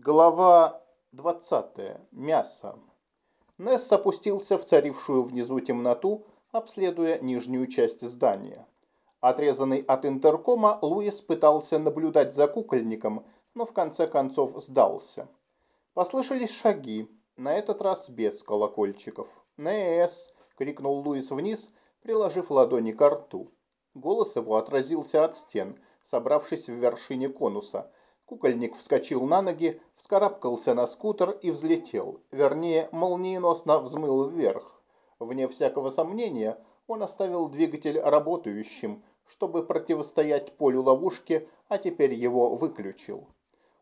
Глава 20. Мясо. Несс опустился в царившую внизу темноту, обследуя нижнюю часть здания. Отрезанный от интеркома, Луис пытался наблюдать за кукольником, но в конце концов сдался. Послышались шаги, на этот раз без колокольчиков. «Несс!» — крикнул Луис вниз, приложив ладони к рту. Голос его отразился от стен, собравшись в вершине конуса — Кукольник вскочил на ноги, вскарабкался на скутер и взлетел, вернее, молниеносно взмыл вверх. Вне всякого сомнения, он оставил двигатель работающим, чтобы противостоять полю ловушки, а теперь его выключил.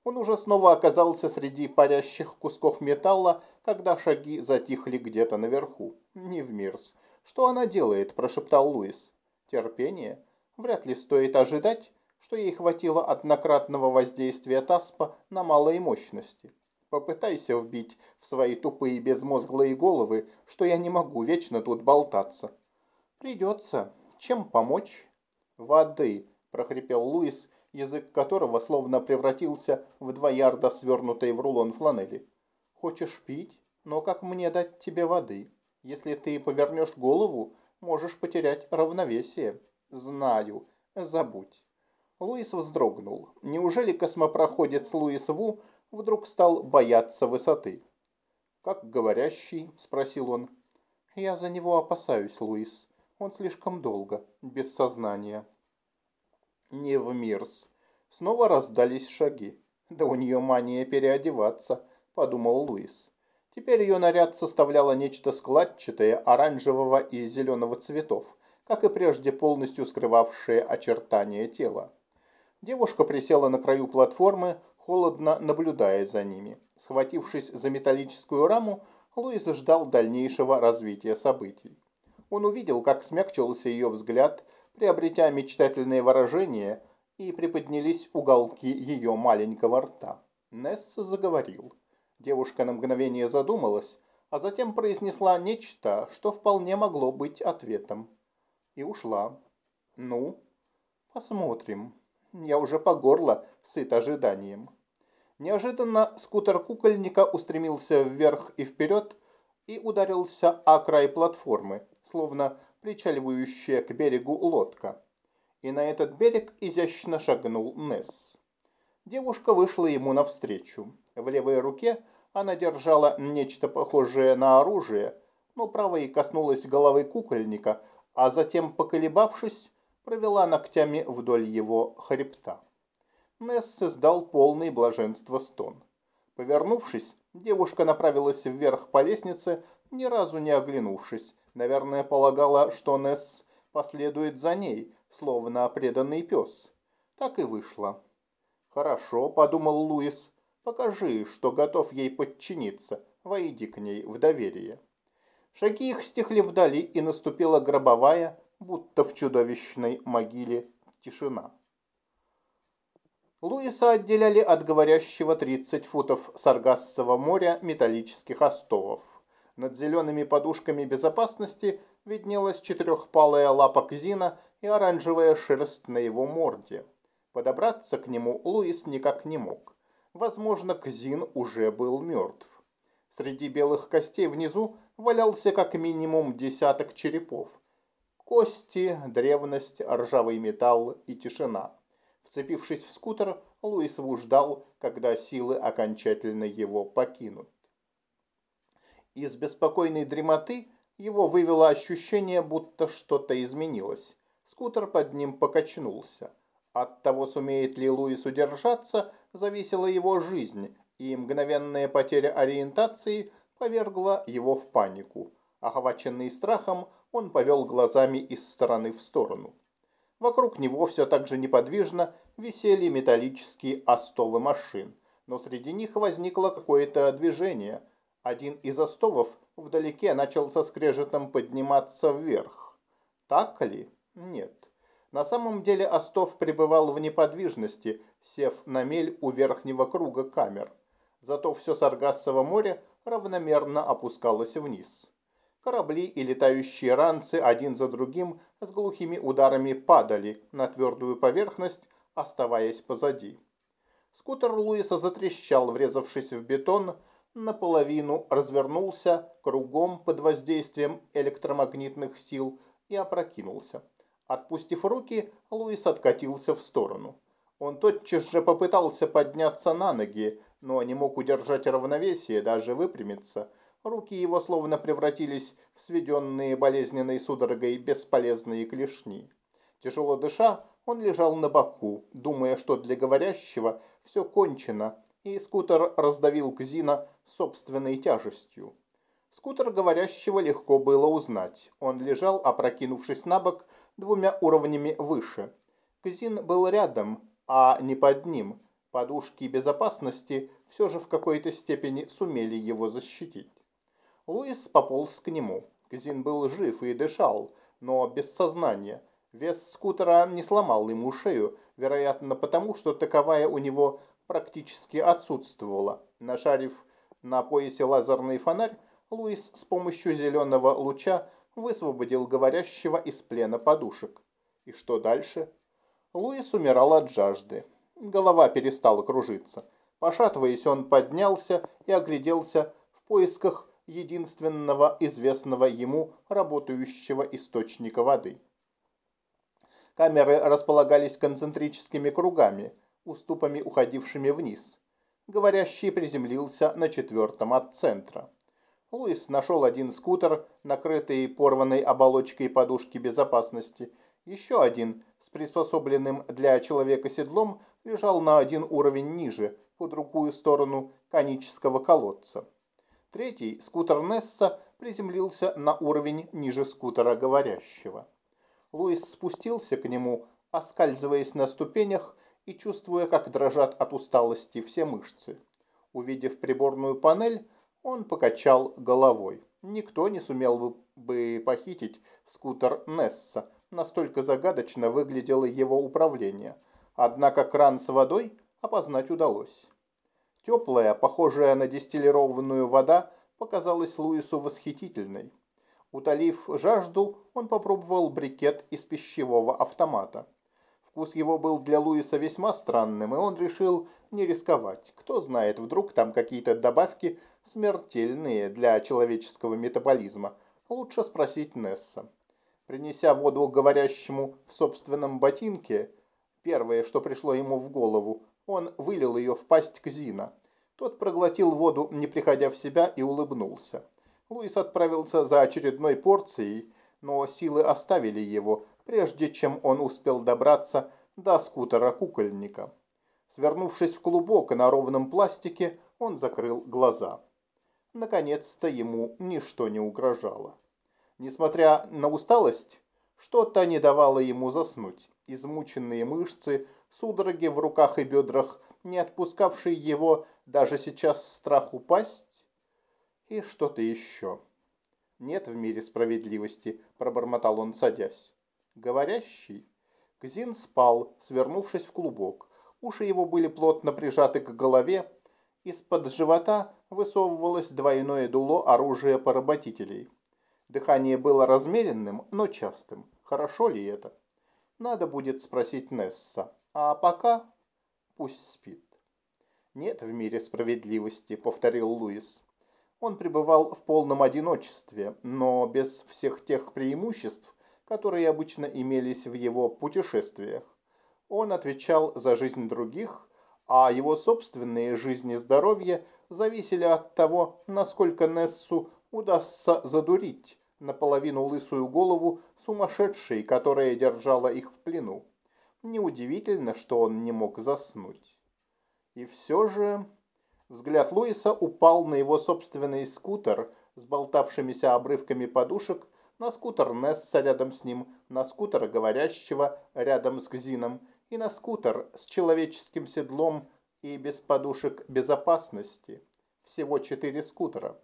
Он уже снова оказался среди парящих кусков металла, когда шаги затихли где-то наверху. Не в мирс. «Что она делает?» – прошептал Луис. «Терпение? Вряд ли стоит ожидать, что ей хватило однократного воздействия Таспа на малой мощности. Попытайся вбить в свои тупые безмозглые головы, что я не могу вечно тут болтаться. Придется. Чем помочь? Воды, прохрипел Луис, язык которого словно превратился в два ярда свернутой в рулон фланели. Хочешь пить? Но как мне дать тебе воды? Если ты повернешь голову, можешь потерять равновесие. Знаю. Забудь. Луис вздрогнул. Неужели космопроходец Луис Ву вдруг стал бояться высоты? «Как говорящий?» – спросил он. «Я за него опасаюсь, Луис. Он слишком долго, без сознания». «Не в мирс». Снова раздались шаги. «Да у нее мания переодеваться», – подумал Луис. Теперь ее наряд составляло нечто складчатое, оранжевого и зеленого цветов, как и прежде полностью скрывавшее очертания тела. Девушка присела на краю платформы, холодно наблюдая за ними. Схватившись за металлическую раму, Луис ждал дальнейшего развития событий. Он увидел, как смягчился ее взгляд, приобретя мечтательное выражение, и приподнялись уголки ее маленького рта. Несс заговорил. Девушка на мгновение задумалась, а затем произнесла нечто, что вполне могло быть ответом. И ушла. «Ну, посмотрим». Я уже по горло сыт ожиданием. Неожиданно скутер кукольника устремился вверх и вперед и ударился о край платформы, словно причаливающая к берегу лодка. И на этот берег изящно шагнул Несс. Девушка вышла ему навстречу. В левой руке она держала нечто похожее на оружие, но правой коснулась головы кукольника, а затем, поколебавшись, провела ногтями вдоль его хребта. Несс издал полный блаженства стон. Повернувшись, девушка направилась вверх по лестнице, ни разу не оглянувшись. Наверное, полагала, что Несс последует за ней, словно преданный пес. Так и вышло. «Хорошо», — подумал Луис, — «покажи, что готов ей подчиниться, войди к ней в доверие». Шаги их стихли вдали, и наступила гробовая, будто в чудовищной могиле тишина. Луиса отделяли от говорящего 30 футов Саргассового моря металлических остовов. Над зелеными подушками безопасности виднелась четырехпалая лапа Кзина и оранжевая шерсть на его морде. Подобраться к нему Луис никак не мог. Возможно, Кзин уже был мертв. Среди белых костей внизу валялся как минимум десяток черепов, Кости, древность, ржавый металл и тишина. Вцепившись в скутер, Луис ждал, когда силы окончательно его покинут. Из беспокойной дремоты его вывело ощущение, будто что-то изменилось. Скутер под ним покачнулся. От того, сумеет ли Луис удержаться, зависела его жизнь, и мгновенная потеря ориентации повергла его в панику. Охваченный страхом, он повел глазами из стороны в сторону. Вокруг него все так же неподвижно висели металлические остовы машин, но среди них возникло какое-то движение. Один из остовов вдалеке начал со скрежетом подниматься вверх. Так ли? Нет. На самом деле остов пребывал в неподвижности, сев на мель у верхнего круга камер. Зато все Саргассово море равномерно опускалось вниз. Корабли и летающие ранцы один за другим с глухими ударами падали на твердую поверхность, оставаясь позади. Скутер Луиса затрещал, врезавшись в бетон, наполовину развернулся кругом под воздействием электромагнитных сил и опрокинулся. Отпустив руки, Луис откатился в сторону. Он тотчас же попытался подняться на ноги, но не мог удержать равновесие, даже выпрямиться. Руки его словно превратились в сведенные болезненной судорогой бесполезные клешни. Тяжело дыша, он лежал на боку, думая, что для говорящего все кончено, и скутер раздавил Кзина собственной тяжестью. Скутер говорящего легко было узнать. Он лежал, опрокинувшись на бок, двумя уровнями выше. Кзин был рядом, а не под ним. Подушки безопасности все же в какой-то степени сумели его защитить. Луис пополз к нему. Кзин был жив и дышал, но без сознания. Вес скутера не сломал ему шею, вероятно потому, что таковая у него практически отсутствовала. Нашарив на поясе лазерный фонарь, Луис с помощью зеленого луча высвободил говорящего из плена подушек. И что дальше? Луис умирал от жажды. Голова перестала кружиться. Пошатываясь, он поднялся и огляделся в поисках единственного известного ему работающего источника воды. Камеры располагались концентрическими кругами – уступами, уходившими вниз. Говорящий приземлился на четвертом от центра. Луис нашел один скутер, накрытый порванной оболочкой подушки безопасности. Еще один, с приспособленным для человека седлом, лежал на один уровень ниже, по другую сторону конического колодца. Третий, скутер Несса, приземлился на уровень ниже скутера говорящего. Луис спустился к нему, оскальзываясь на ступенях и чувствуя, как дрожат от усталости все мышцы. Увидев приборную панель, он покачал головой. Никто не сумел бы похитить скутер Несса, настолько загадочно выглядело его управление. Однако кран с водой опознать удалось. Теплая, похожая на дистиллированную вода, показалась Луису восхитительной. Утолив жажду, он попробовал брикет из пищевого автомата. Вкус его был для Луиса весьма странным, и он решил не рисковать. Кто знает, вдруг там какие-то добавки смертельные для человеческого метаболизма. Лучше спросить Несса. Принеся воду говорящему в собственном ботинке, первое, что пришло ему в голову, он вылил ее в пасть Кзина. Тот проглотил воду, не приходя в себя, и улыбнулся. Луис отправился за очередной порцией, но силы оставили его, прежде чем он успел добраться до скутера кукольника. Свернувшись в клубок на ровном пластике, он закрыл глаза. Наконец-то ему ничто не угрожало. Несмотря на усталость, что-то не давало ему заснуть. Измученные мышцы, судороги в руках и бедрах, не отпускавшие его даже сейчас страх упасть, и что-то еще. «Нет в мире справедливости», – пробормотал он, садясь говорящий. Кзин спал, свернувшись в клубок. Уши его были плотно прижаты к голове. Из-под живота высовывалось двойное дуло оружия поработителей. Дыхание было размеренным, но частым. Хорошо ли это? Надо будет спросить Несса. А пока пусть спит. «Нет в мире справедливости», — повторил Луис. Он пребывал в полном одиночестве, но без всех тех преимуществ, которые обычно имелись в его путешествиях. Он отвечал за жизнь других, а его собственные жизни и здоровье зависели от того, насколько Нессу удастся задурить наполовину лысую голову сумасшедшей, которая держала их в плену. Неудивительно, что он не мог заснуть. И все же взгляд Луиса упал на его собственный скутер с болтавшимися обрывками подушек на скутер Несса рядом с ним, на скутер говорящего рядом с Гзином и на скутер с человеческим седлом и без подушек безопасности. Всего четыре скутера.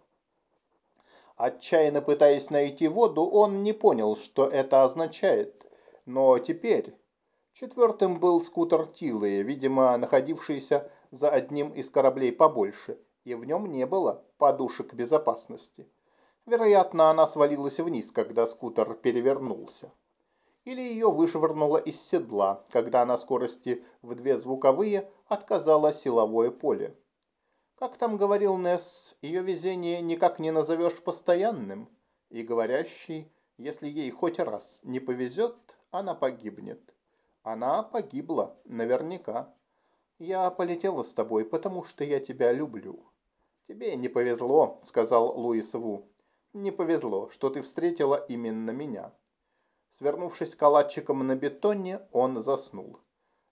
Отчаянно пытаясь найти воду, он не понял, что это означает. Но теперь... Четвертым был скутер Тилы, видимо, находившийся за одним из кораблей побольше, и в нем не было подушек безопасности. Вероятно, она свалилась вниз, когда скутер перевернулся. или ее вышвырнуло из седла, когда на скорости в две звуковые отказало силовое поле. Как там говорил Несс, ее везение никак не назовешь постоянным, и говорящий, если ей хоть раз не повезет, она погибнет. Она погибла, наверняка. Я полетела с тобой, потому что я тебя люблю. Тебе не повезло, сказал Луис Ву. Не повезло, что ты встретила именно меня. Свернувшись калачиком на бетоне, он заснул.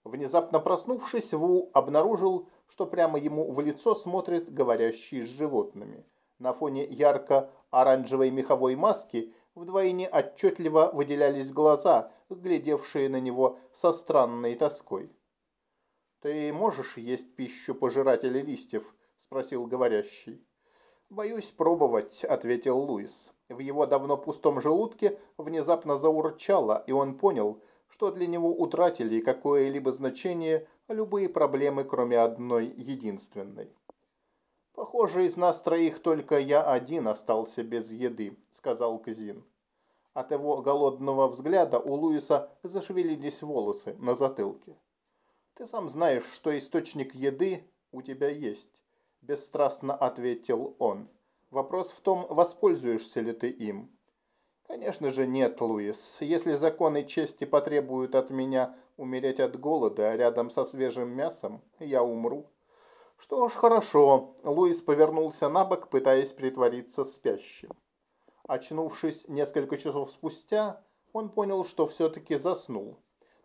Внезапно проснувшись, Ву обнаружил, что прямо ему в лицо смотрит говорящий с животными. На фоне ярко-оранжевой меховой маски вдвойне отчетливо выделялись глаза, глядевшие на него со странной тоской. «Ты можешь есть пищу пожирателя листьев?» – спросил говорящий. «Боюсь пробовать», – ответил Луис. В его давно пустом желудке внезапно заурчало, и он понял, что для него утратили какое-либо значение любые проблемы, кроме одной единственной. «Похоже, из нас троих только я один остался без еды», — сказал Казин. От его голодного взгляда у Луиса зашевелились волосы на затылке. «Ты сам знаешь, что источник еды у тебя есть», – бесстрастно ответил он. Вопрос в том, воспользуешься ли ты им. Конечно же нет, Луис. Если законы чести потребуют от меня умереть от голода рядом со свежим мясом, я умру. Что ж, хорошо. Луис повернулся на бок, пытаясь притвориться спящим. Очнувшись несколько часов спустя, он понял, что все-таки заснул.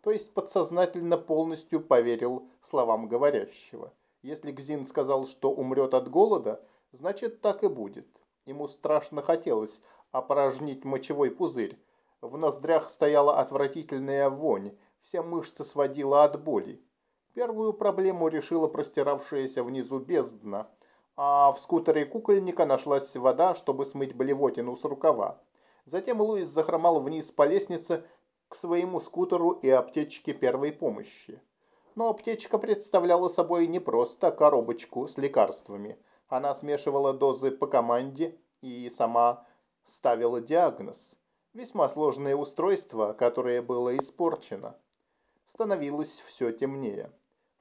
То есть подсознательно полностью поверил словам говорящего. Если Гзин сказал, что умрет от голода, Значит, так и будет. Ему страшно хотелось опорожнить мочевой пузырь. В ноздрях стояла отвратительная вонь, все мышцы сводила от боли. Первую проблему решила простиравшаяся внизу бездна, а в скутере кукольника нашлась вода, чтобы смыть блевотину с рукава. Затем Луис захромал вниз по лестнице к своему скутеру и аптечке первой помощи. Но аптечка представляла собой не просто коробочку с лекарствами – она смешивала дозы по команде и сама ставила диагноз. Весьма сложное устройство, которое было испорчено. Становилось все темнее.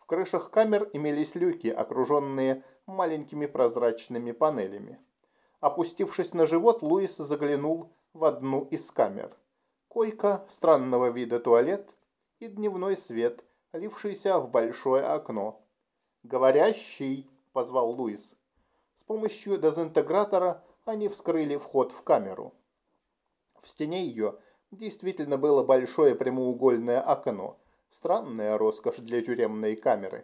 Крышах камер имелись люки, окруженные маленькими прозрачными панелями. Опустившись на живот, Луис заглянул в одну из камер. Койка, странного вида туалет и дневной свет, лившийся в большое окно. «Говорящий!» – позвал Луис помощью дезинтегратора они вскрыли вход в камеру. В стене ее действительно было большое прямоугольное окно. Странная роскошь для тюремной камеры.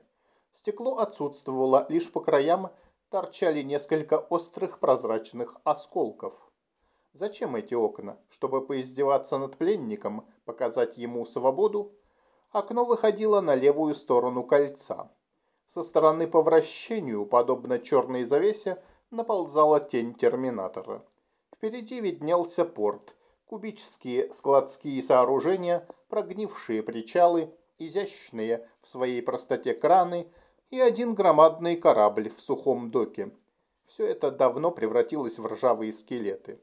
Стекло отсутствовало, лишь по краям торчали несколько острых прозрачных осколков. Зачем эти окна? Чтобы поиздеваться над пленником, показать ему свободу? Окно выходило на левую сторону кольца. Со стороны по вращению, подобно черной завесе, наползала тень терминатора. Впереди виднелся порт, кубические складские сооружения, прогнившие причалы, изящные в своей простоте краны и один громадный корабль в сухом доке. Все это давно превратилось в ржавые скелеты.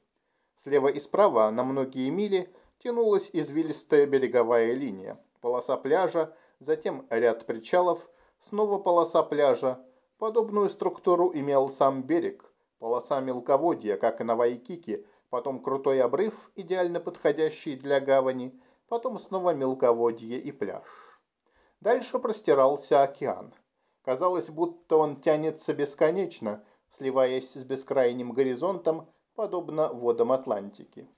Слева и справа на многие мили тянулась извилистая береговая линия, полоса пляжа, затем ряд причалов – Снова полоса пляжа. Подобную структуру имел сам берег. Полоса мелководья, как и на Вайкике, потом крутой обрыв, идеально подходящий для гавани, потом снова мелководье и пляж. Дальше простирался океан. Казалось, будто он тянется бесконечно, сливаясь с бескрайним горизонтом, подобно водам Атлантики.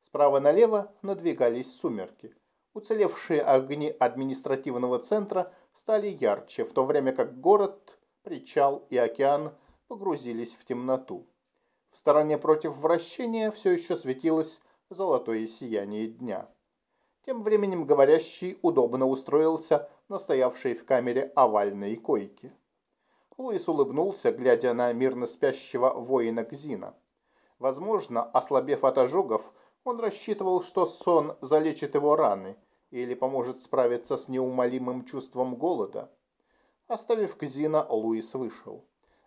Справа налево надвигались сумерки. Уцелевшие огни административного центра стали ярче, в то время как город, причал и океан погрузились в темноту. В стороне против вращения все еще светилось золотое сияние дня. Тем временем говорящий удобно устроился на стоявшей в камере овальной койке. Луис улыбнулся, глядя на мирно спящего воина Гзина. Возможно, ослабев от ожогов, он рассчитывал, что сон залечит его раны – или поможет справиться с неумолимым чувством голода. Оставив Казина, Луис вышел.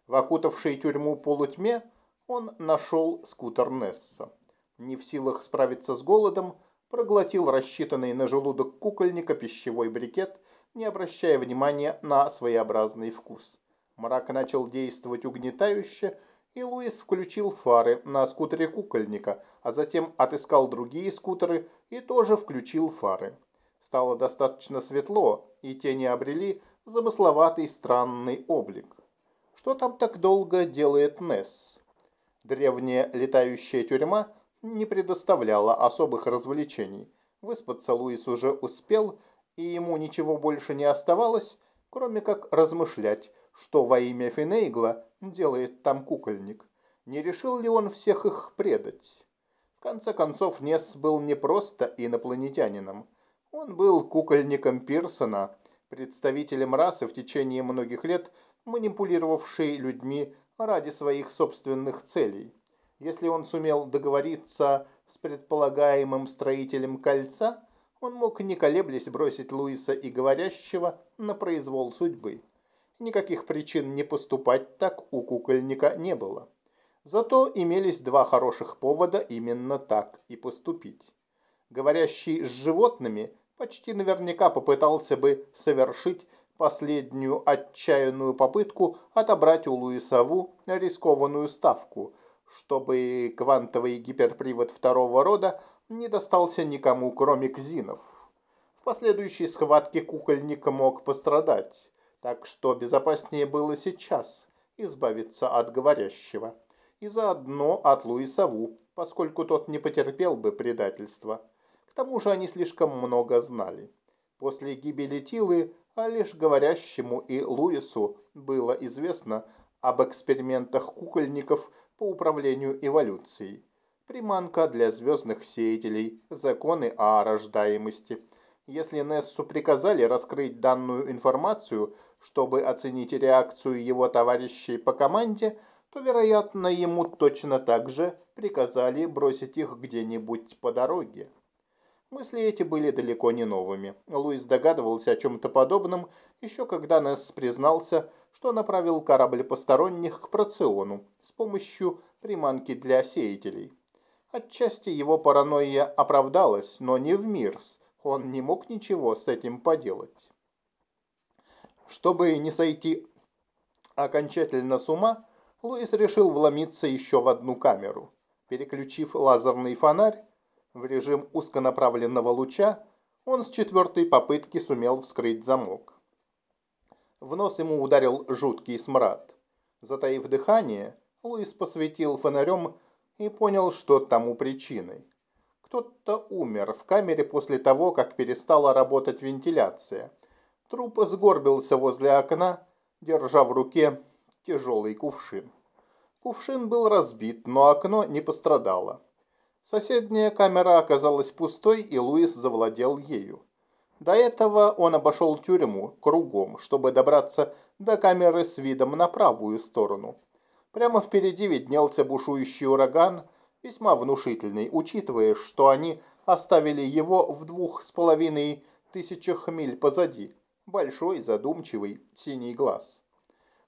В окутавшей тюрьму полутьме он нашел скутер Несса. Не в силах справиться с голодом, проглотил рассчитанный на желудок кукольника пищевой брикет, не обращая внимания на своеобразный вкус. Мрак начал действовать угнетающе, и Луис включил фары на скутере кукольника, а затем отыскал другие скутеры и тоже включил фары. Стало достаточно светло, и тени обрели замысловатый странный облик. Что там так долго делает Несс? Древняя летающая тюрьма не предоставляла особых развлечений. Выспаться Луис уже успел, и ему ничего больше не оставалось, кроме как размышлять, что во имя Финейгла делает там кукольник. Не решил ли он всех их предать? В конце концов, Несс был не просто инопланетянином. Он был кукольником Пирсона, представителем расы в течение многих лет, манипулировавшей людьми ради своих собственных целей. Если он сумел договориться с предполагаемым строителем кольца, он мог не колеблясь бросить Луиса и говорящего на произвол судьбы. Никаких причин не поступать так у кукольника не было. Зато имелись два хороших повода именно так и поступить. Говорящий с животными почти наверняка попытался бы совершить последнюю отчаянную попытку отобрать у Луисову рискованную ставку – чтобы квантовый гиперпривод второго рода не достался никому, кроме кзинов. В последующей схватке кукольник мог пострадать, так что безопаснее было сейчас избавиться от говорящего. И заодно от Луиса Ву, поскольку тот не потерпел бы предательства. К тому же они слишком много знали. После гибели Тилы, а лишь говорящему и Луису было известно об экспериментах кукольников – по управлению эволюцией. Приманка для звездных сеятелей, законы о рождаемости. Если Нессу приказали раскрыть данную информацию, чтобы оценить реакцию его товарищей по команде, то, вероятно, ему точно так же приказали бросить их где-нибудь по дороге. Мысли эти были далеко не новыми. Луис догадывался о чем-то подобном, еще когда Несс признался, что направил корабль посторонних к Проциону с помощью приманки для сеятелей. Отчасти его паранойя оправдалась, но не в Мирс. Он не мог ничего с этим поделать. Чтобы не сойти окончательно с ума, Луис решил вломиться еще в одну камеру. Переключив лазерный фонарь, в режим узконаправленного луча, он с четвертой попытки сумел вскрыть замок. В нос ему ударил жуткий смрад. Затаив дыхание, Луис посветил фонарем и понял, что тому причиной. Кто-то умер в камере после того, как перестала работать вентиляция. Труп сгорбился возле окна, держа в руке тяжелый кувшин. Кувшин был разбит, но окно не пострадало. Соседняя камера оказалась пустой, и Луис завладел ею. До этого он обошел тюрьму кругом, чтобы добраться до камеры с видом на правую сторону. Прямо впереди виднелся бушующий ураган, весьма внушительный, учитывая, что они оставили его в двух с половиной тысячах миль позади. Большой, задумчивый, синий глаз.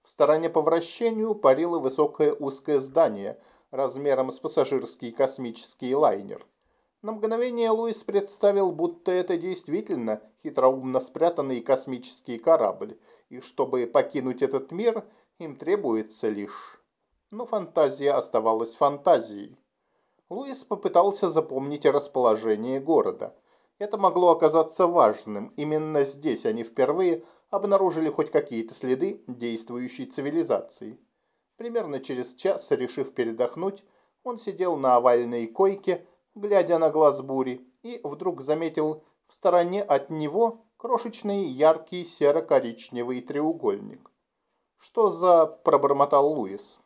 В стороне по вращению парило высокое узкое здание – размером с пассажирский космический лайнер. На мгновение Луис представил, будто это действительно хитроумно спрятанный космический корабль, и чтобы покинуть этот мир, им требуется лишь... Но фантазия оставалась фантазией. Луис попытался запомнить расположение города. Это могло оказаться важным. Именно здесь они впервые обнаружили хоть какие-то следы действующей цивилизации. Примерно через час, решив передохнуть, он сидел на овальной койке, глядя на глаз бури, и вдруг заметил в стороне от него крошечный яркий серо-коричневый треугольник. «Что за...» – пробормотал Луис.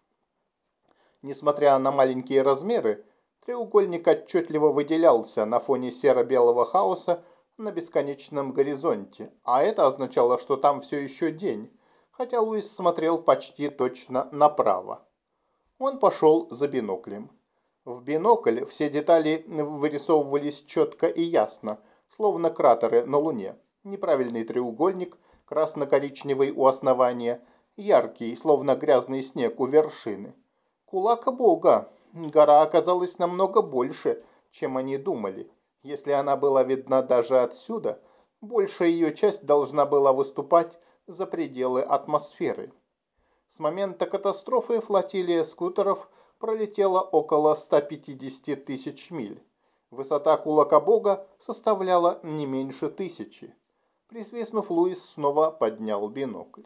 Несмотря на маленькие размеры, треугольник отчетливо выделялся на фоне серо-белого хаоса на бесконечном горизонте, а это означало, что там все еще день, хотя Луис смотрел почти точно направо. Он пошел за биноклем. В бинокль все детали вырисовывались четко и ясно, словно кратеры на Луне. Неправильный треугольник, красно-коричневый у основания, яркий, словно грязный снег у вершины. Кулак бога. Гора оказалась намного больше, чем они думали. Если она была видна даже отсюда, большая ее часть должна была выступать за пределы атмосферы. С момента катастрофы флотилия скутеров пролетела около 150 тысяч миль. Высота кулака бога составляла не меньше тысячи. Присвистнув, Луис снова поднял бинокль.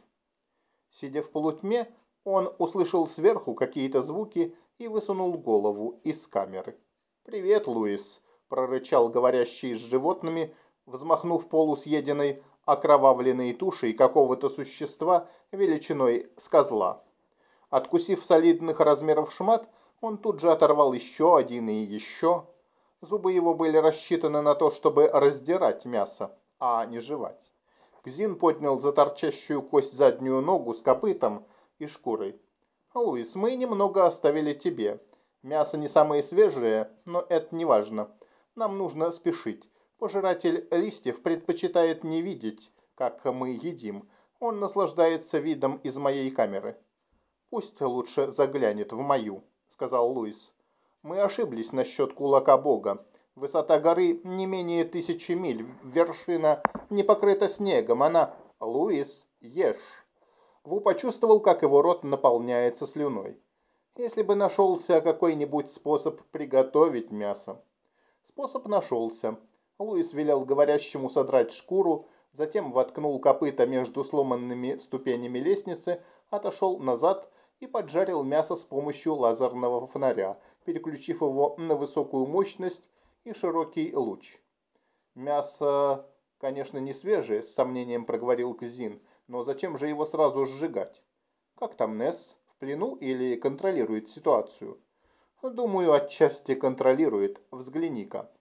Сидя в полутьме, он услышал сверху какие-то звуки и высунул голову из камеры. «Привет, Луис!» – прорычал говорящий с животными, взмахнув полусъеденной окровавленной тушей какого-то существа величиной с козла. Откусив солидных размеров шмат, он тут же оторвал еще один и еще. Зубы его были рассчитаны на то, чтобы раздирать мясо, а не жевать. Кзин поднял за торчащую кость заднюю ногу с копытом и шкурой. «Луис, мы немного оставили тебе. Мясо не самое свежее, но это не важно. Нам нужно спешить. Пожиратель листьев предпочитает не видеть, как мы едим. Он наслаждается видом из моей камеры. Пусть лучше заглянет в мою, сказал Луис. Мы ошиблись насчет кулака бога. Высота горы не менее тысячи миль. Вершина не покрыта снегом. Она... Луис, ешь. Ву почувствовал, как его рот наполняется слюной. Если бы нашелся какой-нибудь способ приготовить мясо. Способ нашелся. Луис велел говорящему содрать шкуру, затем воткнул копыта между сломанными ступенями лестницы, отошел назад и поджарил мясо с помощью лазерного фонаря, переключив его на высокую мощность и широкий луч. «Мясо, конечно, не свежее», – с сомнением проговорил Кзин, – «но зачем же его сразу сжигать? Как там Несс? В плену или контролирует ситуацию?» «Думаю, отчасти контролирует. Взгляни-ка».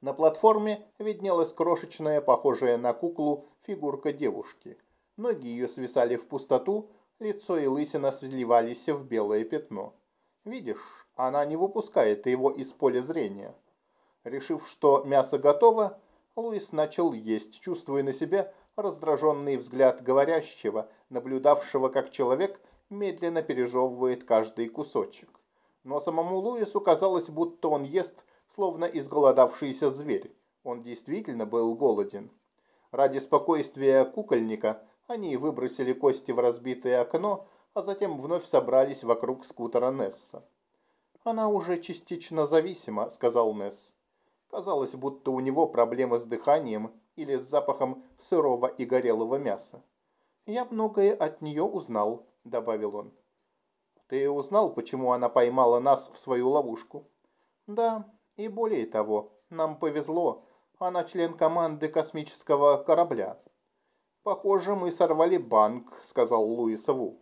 На платформе виднелась крошечная, похожая на куклу, фигурка девушки. Ноги ее свисали в пустоту, лицо и лысина сливались в белое пятно. Видишь, она не выпускает его из поля зрения. Решив, что мясо готово, Луис начал есть, чувствуя на себе раздраженный взгляд говорящего, наблюдавшего, как человек медленно пережевывает каждый кусочек. Но самому Луису казалось, будто он ест словно изголодавшийся зверь. Он действительно был голоден. Ради спокойствия кукольника они выбросили кости в разбитое окно, а затем вновь собрались вокруг скутера Несса. «Она уже частично зависима», — сказал Несс. Казалось, будто у него проблемы с дыханием или с запахом сырого и горелого мяса. «Я многое от нее узнал», — добавил он. «Ты узнал, почему она поймала нас в свою ловушку?» «Да, и более того, нам повезло, она член команды космического корабля. Похоже, мы сорвали банк, сказал Луисову.